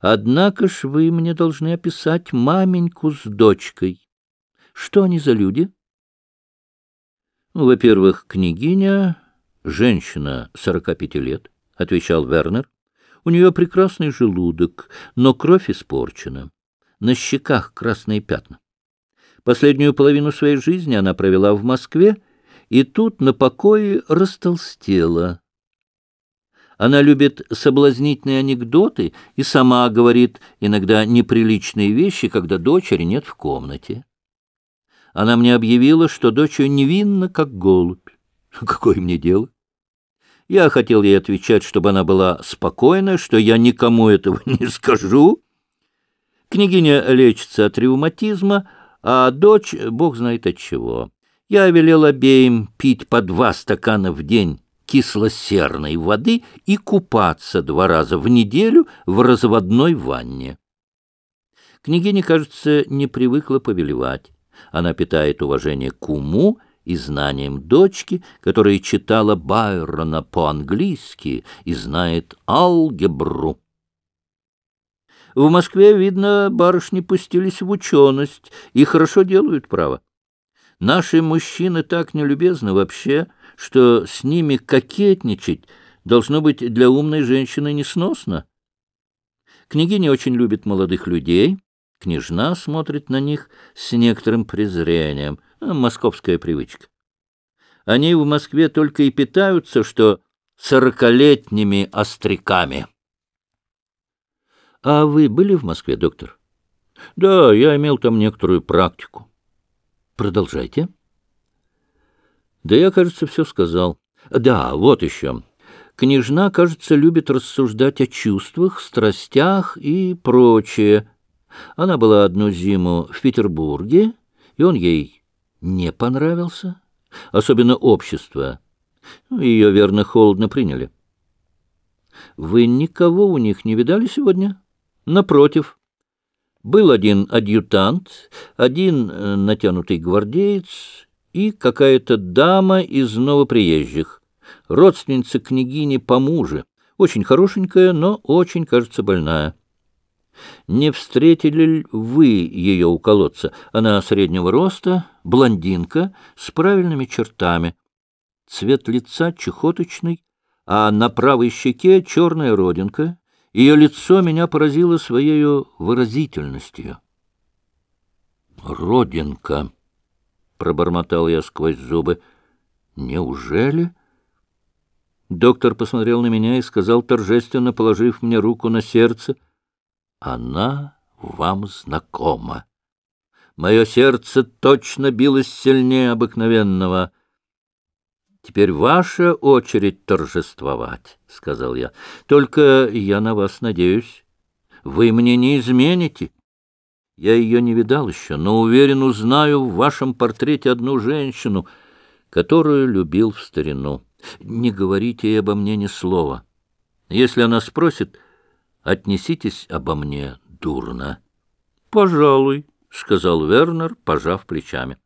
Однако ж вы мне должны описать маменьку с дочкой. Что они за люди? Во-первых, княгиня, женщина сорока пяти лет, — отвечал Вернер. У нее прекрасный желудок, но кровь испорчена. На щеках красные пятна. Последнюю половину своей жизни она провела в Москве, и тут на покое растолстела. Она любит соблазнительные анекдоты и сама говорит иногда неприличные вещи, когда дочери нет в комнате. Она мне объявила, что дочь невинна, как голубь. Какое мне дело? Я хотел ей отвечать, чтобы она была спокойна, что я никому этого не скажу. Княгиня лечится от ревматизма, а дочь, бог знает от чего. Я велел обеим пить по два стакана в день кислосерной воды и купаться два раза в неделю в разводной ванне. Княгиня, кажется, не привыкла повелевать. Она питает уважение к уму и знанием дочки, которая читала Байрона по-английски и знает алгебру. В Москве, видно, барышни пустились в ученость и хорошо делают право. Наши мужчины так нелюбезны вообще, что с ними кокетничать должно быть для умной женщины несносно. Княгиня очень любит молодых людей, княжна смотрит на них с некоторым презрением, а, московская привычка. Они в Москве только и питаются, что сорокалетними остряками. — А вы были в Москве, доктор? — Да, я имел там некоторую практику. — Продолжайте. — да я, кажется, все сказал. Да, вот еще. Княжна, кажется, любит рассуждать о чувствах, страстях и прочее. Она была одну зиму в Петербурге, и он ей не понравился. Особенно общество. Ее, верно, холодно приняли. Вы никого у них не видали сегодня? Напротив. Был один адъютант, один э, натянутый гвардеец и какая-то дама из новоприезжих, родственница княгини по муже, очень хорошенькая, но очень, кажется, больная. Не встретили ли вы ее у колодца? Она среднего роста, блондинка, с правильными чертами. Цвет лица чехоточный, а на правой щеке черная родинка. Ее лицо меня поразило своей выразительностью. Родинка пробормотал я сквозь зубы. Неужели? Доктор посмотрел на меня и сказал торжественно, положив мне руку на сердце, «Она вам знакома. Мое сердце точно билось сильнее обыкновенного». «Теперь ваша очередь торжествовать», — сказал я. «Только я на вас надеюсь. Вы мне не измените». Я ее не видал еще, но уверен, узнаю в вашем портрете одну женщину, которую любил в старину. Не говорите ей обо мне ни слова. Если она спросит, отнеситесь обо мне дурно. — Пожалуй, — сказал Вернер, пожав плечами.